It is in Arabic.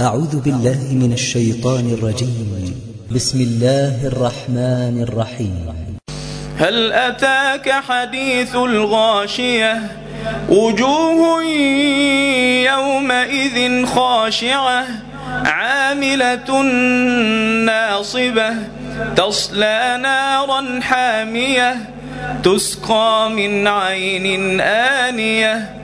أعوذ بالله من الشيطان الرجيم. بسم الله الرحمن الرحيم. هل أتاك حديث الغاشية؟ وجوه يومئذ خاشعة. عاملة ناصبة. تصلى نارا حامية. تسقى من عين آنية.